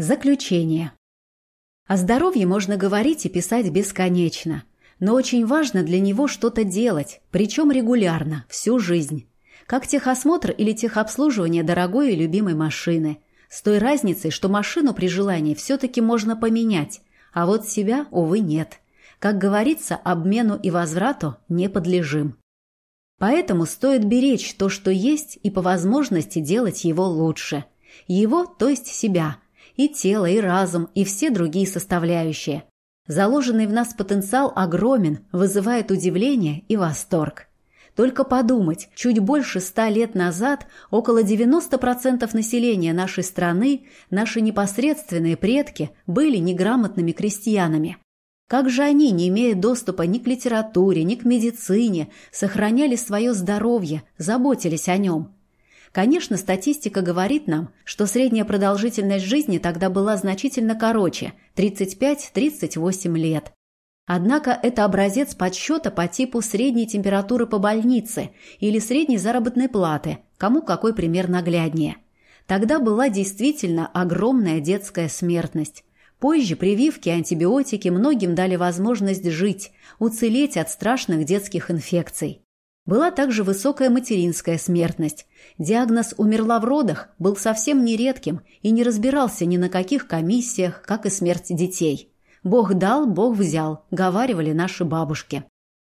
Заключение. О здоровье можно говорить и писать бесконечно, но очень важно для него что-то делать, причем регулярно, всю жизнь. Как техосмотр или техобслуживание дорогой и любимой машины. С той разницей, что машину при желании все-таки можно поменять, а вот себя, увы, нет. Как говорится, обмену и возврату не подлежим. Поэтому стоит беречь то, что есть, и по возможности делать его лучше. Его, то есть себя – и тело, и разум, и все другие составляющие. Заложенный в нас потенциал огромен, вызывает удивление и восторг. Только подумать, чуть больше ста лет назад около 90% населения нашей страны, наши непосредственные предки, были неграмотными крестьянами. Как же они, не имея доступа ни к литературе, ни к медицине, сохраняли свое здоровье, заботились о нем – Конечно, статистика говорит нам, что средняя продолжительность жизни тогда была значительно короче – 35-38 лет. Однако это образец подсчета по типу средней температуры по больнице или средней заработной платы, кому какой пример нагляднее. Тогда была действительно огромная детская смертность. Позже прививки антибиотики многим дали возможность жить, уцелеть от страшных детских инфекций. Была также высокая материнская смертность. Диагноз «умерла в родах» был совсем нередким и не разбирался ни на каких комиссиях, как и смерть детей. «Бог дал, Бог взял», – говаривали наши бабушки.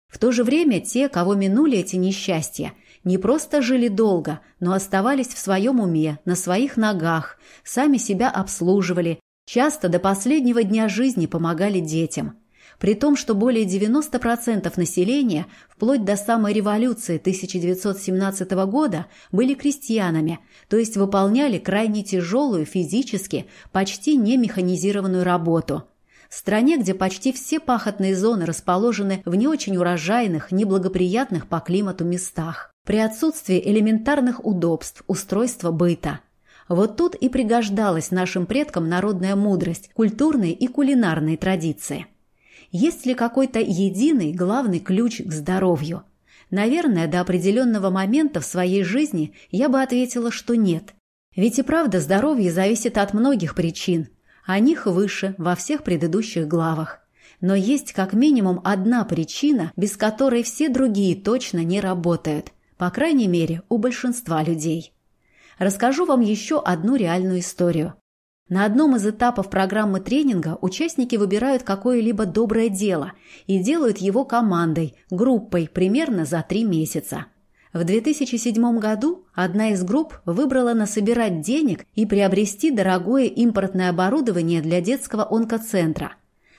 В то же время те, кого минули эти несчастья, не просто жили долго, но оставались в своем уме, на своих ногах, сами себя обслуживали, часто до последнего дня жизни помогали детям – при том, что более 90% населения вплоть до самой революции 1917 года были крестьянами, то есть выполняли крайне тяжелую физически, почти не механизированную работу. В стране, где почти все пахотные зоны расположены в не очень урожайных, неблагоприятных по климату местах, при отсутствии элементарных удобств, устройства быта – вот тут и пригождалась нашим предкам народная мудрость, культурные и кулинарные традиции. Есть ли какой-то единый главный ключ к здоровью? Наверное, до определенного момента в своей жизни я бы ответила, что нет. Ведь и правда здоровье зависит от многих причин. О них выше, во всех предыдущих главах. Но есть как минимум одна причина, без которой все другие точно не работают. По крайней мере, у большинства людей. Расскажу вам еще одну реальную историю. На одном из этапов программы тренинга участники выбирают какое-либо доброе дело и делают его командой, группой примерно за три месяца. В 2007 году одна из групп выбрала насобирать денег и приобрести дорогое импортное оборудование для детского онкоцентра.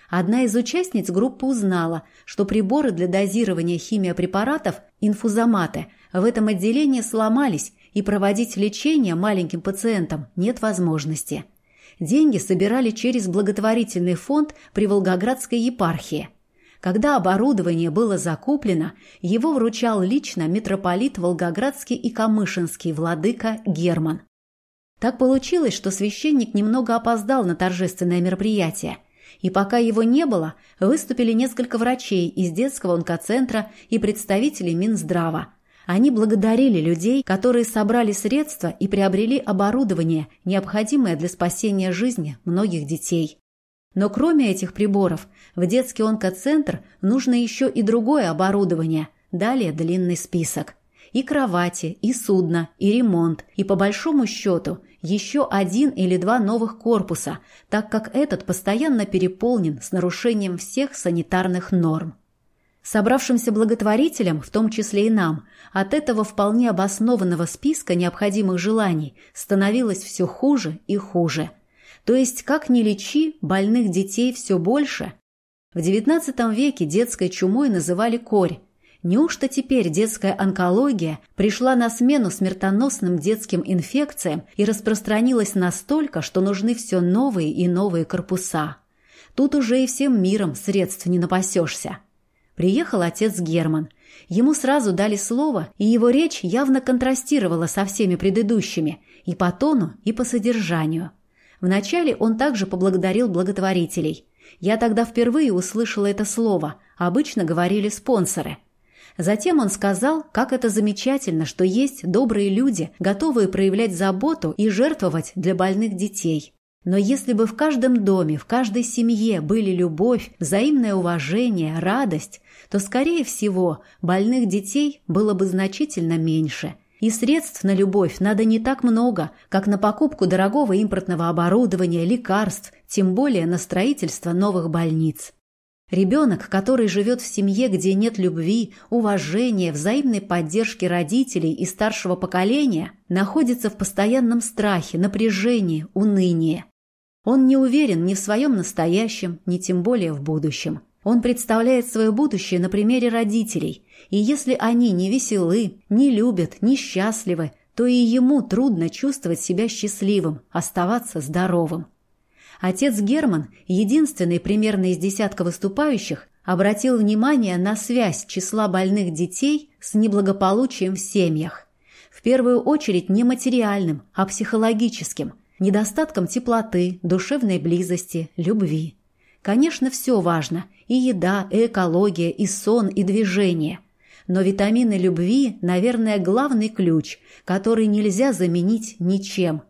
Одна из участниц группы узнала, что приборы для дозирования химиопрепаратов, инфузоматы, в этом отделении сломались, и проводить лечение маленьким пациентам нет возможности – деньги собирали через благотворительный фонд при Волгоградской епархии. Когда оборудование было закуплено, его вручал лично митрополит Волгоградский и Камышинский владыка Герман. Так получилось, что священник немного опоздал на торжественное мероприятие, и пока его не было, выступили несколько врачей из детского онкоцентра и представители Минздрава – они благодарили людей, которые собрали средства и приобрели оборудование, необходимое для спасения жизни многих детей. Но кроме этих приборов, в детский онкоцентр нужно еще и другое оборудование. Далее длинный список. И кровати, и судно, и ремонт, и по большому счету еще один или два новых корпуса, так как этот постоянно переполнен с нарушением всех санитарных норм. Собравшимся благотворителям, в том числе и нам, от этого вполне обоснованного списка необходимых желаний становилось все хуже и хуже. То есть, как ни лечи, больных детей все больше. В XIX веке детской чумой называли корь. Неужто теперь детская онкология пришла на смену смертоносным детским инфекциям и распространилась настолько, что нужны все новые и новые корпуса? Тут уже и всем миром средств не напасешься. Приехал отец Герман. Ему сразу дали слово, и его речь явно контрастировала со всеми предыдущими, и по тону, и по содержанию. Вначале он также поблагодарил благотворителей. Я тогда впервые услышала это слово, обычно говорили спонсоры. Затем он сказал, как это замечательно, что есть добрые люди, готовые проявлять заботу и жертвовать для больных детей. Но если бы в каждом доме, в каждой семье были любовь, взаимное уважение, радость, то, скорее всего, больных детей было бы значительно меньше. И средств на любовь надо не так много, как на покупку дорогого импортного оборудования, лекарств, тем более на строительство новых больниц. Ребенок, который живет в семье, где нет любви, уважения, взаимной поддержки родителей и старшего поколения, находится в постоянном страхе, напряжении, унынии. Он не уверен ни в своем настоящем, ни тем более в будущем. Он представляет свое будущее на примере родителей, и если они не веселы, не любят, не счастливы, то и ему трудно чувствовать себя счастливым, оставаться здоровым. Отец Герман, единственный примерно из десятка выступающих, обратил внимание на связь числа больных детей с неблагополучием в семьях. В первую очередь не материальным, а психологическим, недостатком теплоты, душевной близости, любви. Конечно, все важно – и еда, и экология, и сон, и движение. Но витамины любви, наверное, главный ключ, который нельзя заменить ничем.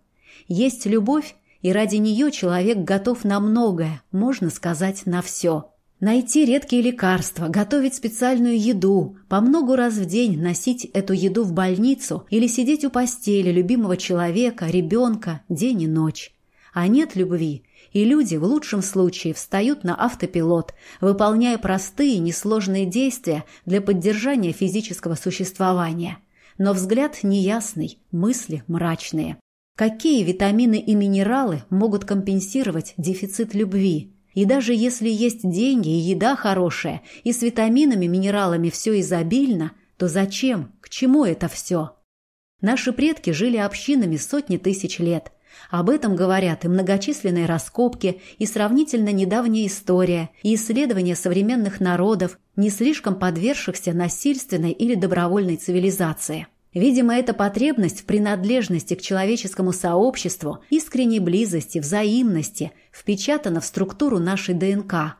Есть любовь, и ради нее человек готов на многое, можно сказать, на все. Найти редкие лекарства, готовить специальную еду, по много раз в день носить эту еду в больницу или сидеть у постели любимого человека, ребенка, день и ночь. А нет любви, и люди в лучшем случае встают на автопилот, выполняя простые, несложные действия для поддержания физического существования. Но взгляд неясный, мысли мрачные. Какие витамины и минералы могут компенсировать дефицит любви? И даже если есть деньги и еда хорошая, и с витаминами, минералами все изобильно, то зачем, к чему это все? Наши предки жили общинами сотни тысяч лет. Об этом говорят и многочисленные раскопки, и сравнительно недавняя история, и исследования современных народов, не слишком подвергшихся насильственной или добровольной цивилизации. Видимо, эта потребность в принадлежности к человеческому сообществу, искренней близости, взаимности впечатана в структуру нашей ДНК.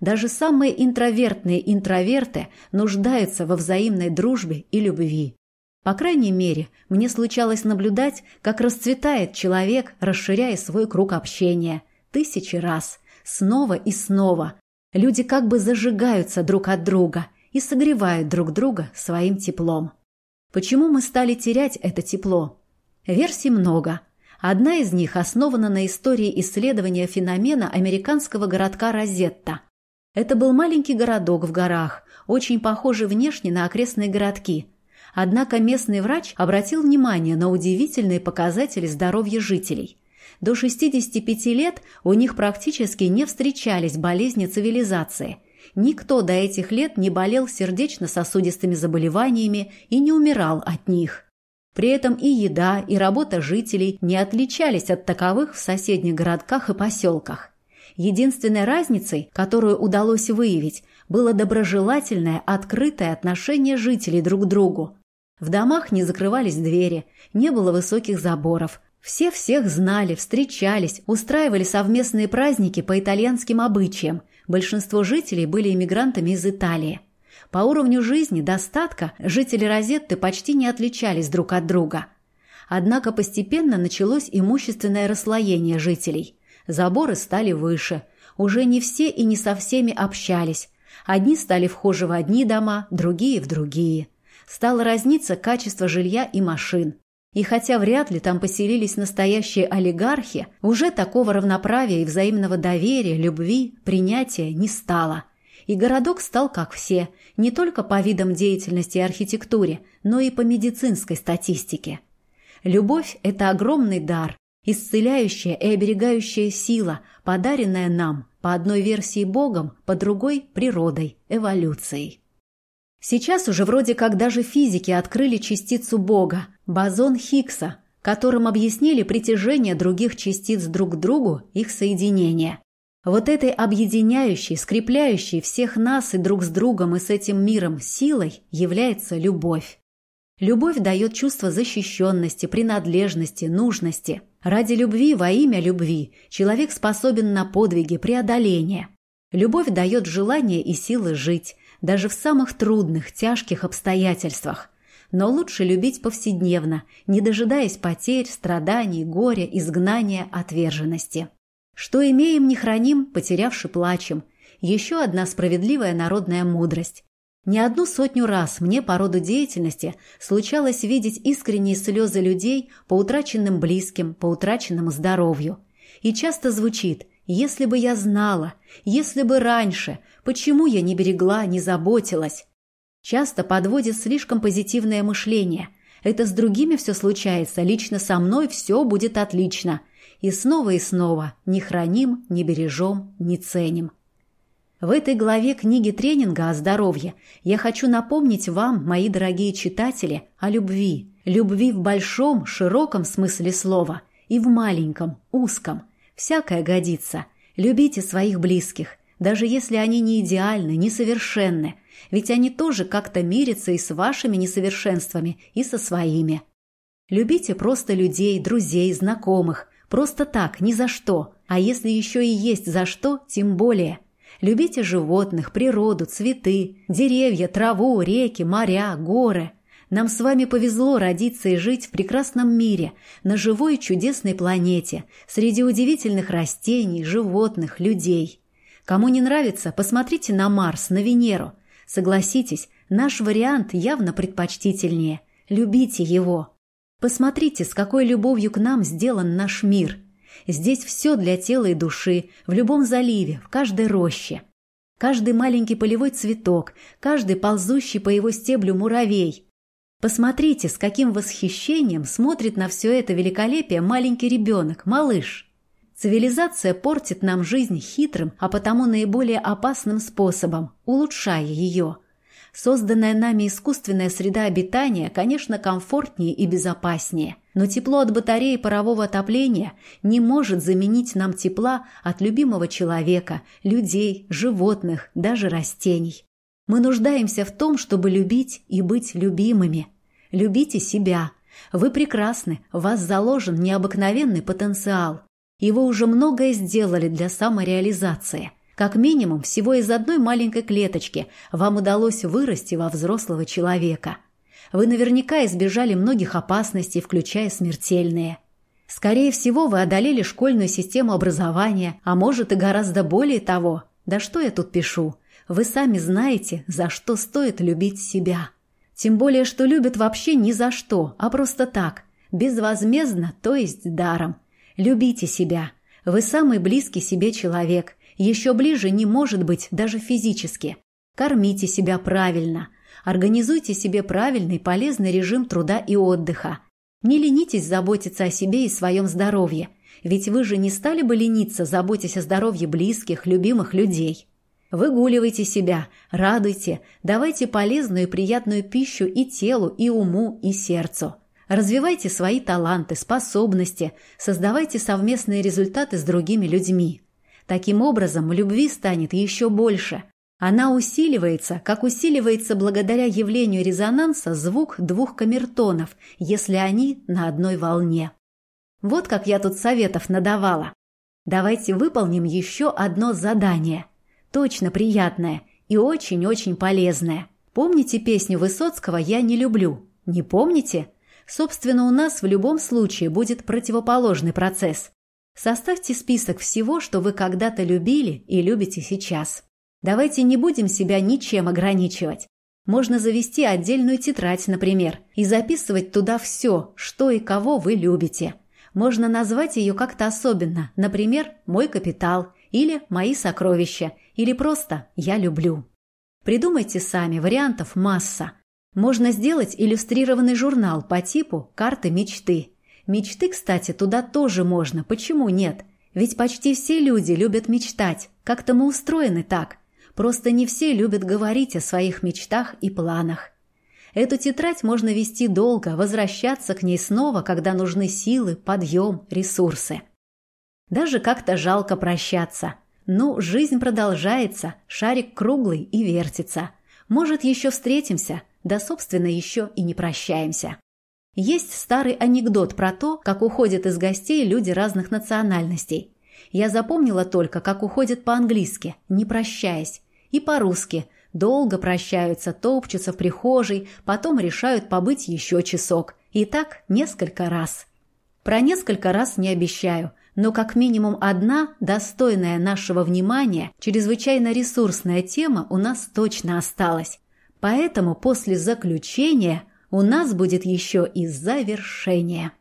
Даже самые интровертные интроверты нуждаются во взаимной дружбе и любви. По крайней мере, мне случалось наблюдать, как расцветает человек, расширяя свой круг общения. Тысячи раз. Снова и снова. Люди как бы зажигаются друг от друга и согревают друг друга своим теплом. Почему мы стали терять это тепло? Версий много. Одна из них основана на истории исследования феномена американского городка Розетта. Это был маленький городок в горах, очень похожий внешне на окрестные городки. Однако местный врач обратил внимание на удивительные показатели здоровья жителей. До 65 лет у них практически не встречались болезни цивилизации – Никто до этих лет не болел сердечно-сосудистыми заболеваниями и не умирал от них. При этом и еда, и работа жителей не отличались от таковых в соседних городках и поселках. Единственной разницей, которую удалось выявить, было доброжелательное, открытое отношение жителей друг к другу. В домах не закрывались двери, не было высоких заборов. Все всех знали, встречались, устраивали совместные праздники по итальянским обычаям, Большинство жителей были иммигрантами из Италии. По уровню жизни, достатка, жители Розетты почти не отличались друг от друга. Однако постепенно началось имущественное расслоение жителей. Заборы стали выше. Уже не все и не со всеми общались. Одни стали вхожи в одни дома, другие – в другие. Стало разниться качество жилья и машин. И хотя вряд ли там поселились настоящие олигархи, уже такого равноправия и взаимного доверия, любви, принятия не стало. И городок стал как все, не только по видам деятельности и архитектуре, но и по медицинской статистике. Любовь – это огромный дар, исцеляющая и оберегающая сила, подаренная нам, по одной версии Богом, по другой – природой, эволюцией. Сейчас уже вроде как даже физики открыли частицу Бога, бозон Хиггса, которым объяснили притяжение других частиц друг к другу, их соединение. Вот этой объединяющей, скрепляющей всех нас и друг с другом и с этим миром силой является любовь. Любовь дает чувство защищенности, принадлежности, нужности. Ради любви, во имя любви, человек способен на подвиги, преодоления. Любовь дает желание и силы жить, даже в самых трудных, тяжких обстоятельствах. Но лучше любить повседневно, не дожидаясь потерь, страданий, горя, изгнания, отверженности. Что имеем, не храним, потерявши плачем. Еще одна справедливая народная мудрость. Не одну сотню раз мне по роду деятельности случалось видеть искренние слезы людей по утраченным близким, по утраченному здоровью. И часто звучит «если бы я знала», «если бы раньше», «почему я не берегла, не заботилась». Часто подводит слишком позитивное мышление. Это с другими все случается, лично со мной все будет отлично. И снова и снова не храним, не бережем, не ценим. В этой главе книги тренинга о здоровье я хочу напомнить вам, мои дорогие читатели, о любви. Любви в большом, широком смысле слова и в маленьком, узком. Всякое годится. Любите своих близких, даже если они не идеальны, не совершенны, ведь они тоже как-то мирятся и с вашими несовершенствами, и со своими. Любите просто людей, друзей, знакомых, просто так, ни за что, а если еще и есть за что, тем более – Любите животных, природу, цветы, деревья, траву, реки, моря, горы. Нам с вами повезло родиться и жить в прекрасном мире, на живой чудесной планете, среди удивительных растений, животных, людей. Кому не нравится, посмотрите на Марс, на Венеру. Согласитесь, наш вариант явно предпочтительнее. Любите его. Посмотрите, с какой любовью к нам сделан наш мир – Здесь все для тела и души, в любом заливе, в каждой роще. Каждый маленький полевой цветок, каждый ползущий по его стеблю муравей. Посмотрите, с каким восхищением смотрит на все это великолепие маленький ребенок, малыш. Цивилизация портит нам жизнь хитрым, а потому наиболее опасным способом, улучшая ее – Созданная нами искусственная среда обитания, конечно, комфортнее и безопаснее, но тепло от батареи парового отопления не может заменить нам тепла от любимого человека, людей, животных, даже растений. Мы нуждаемся в том, чтобы любить и быть любимыми. Любите себя. Вы прекрасны, в вас заложен необыкновенный потенциал. И вы уже многое сделали для самореализации – как минимум, всего из одной маленькой клеточки вам удалось вырасти во взрослого человека. Вы наверняка избежали многих опасностей, включая смертельные. Скорее всего, вы одолели школьную систему образования, а может и гораздо более того. Да что я тут пишу? Вы сами знаете, за что стоит любить себя. Тем более, что любят вообще ни за что, а просто так, безвозмездно, то есть даром. Любите себя. Вы самый близкий себе человек, еще ближе не может быть даже физически. Кормите себя правильно. Организуйте себе правильный полезный режим труда и отдыха. Не ленитесь заботиться о себе и своем здоровье. Ведь вы же не стали бы лениться, заботясь о здоровье близких, любимых людей. Выгуливайте себя, радуйте, давайте полезную и приятную пищу и телу, и уму, и сердцу. Развивайте свои таланты, способности, создавайте совместные результаты с другими людьми. Таким образом, любви станет еще больше. Она усиливается, как усиливается благодаря явлению резонанса звук двух камертонов, если они на одной волне. Вот как я тут советов надавала. Давайте выполним еще одно задание. Точно приятное и очень-очень полезное. Помните песню Высоцкого «Я не люблю»? Не помните? Собственно, у нас в любом случае будет противоположный процесс. Составьте список всего, что вы когда-то любили и любите сейчас. Давайте не будем себя ничем ограничивать. Можно завести отдельную тетрадь, например, и записывать туда все, что и кого вы любите. Можно назвать ее как-то особенно, например, «Мой капитал» или «Мои сокровища» или просто «Я люблю». Придумайте сами, вариантов масса. Можно сделать иллюстрированный журнал по типу «Карты мечты» Мечты, кстати, туда тоже можно, почему нет? Ведь почти все люди любят мечтать, как-то мы устроены так. Просто не все любят говорить о своих мечтах и планах. Эту тетрадь можно вести долго, возвращаться к ней снова, когда нужны силы, подъем, ресурсы. Даже как-то жалко прощаться. Ну, жизнь продолжается, шарик круглый и вертится. Может, еще встретимся, да, собственно, еще и не прощаемся. Есть старый анекдот про то, как уходят из гостей люди разных национальностей. Я запомнила только, как уходят по-английски, не прощаясь, и по-русски. Долго прощаются, топчутся в прихожей, потом решают побыть еще часок. И так несколько раз. Про несколько раз не обещаю, но как минимум одна достойная нашего внимания, чрезвычайно ресурсная тема у нас точно осталась. Поэтому после заключения у нас будет еще и завершение.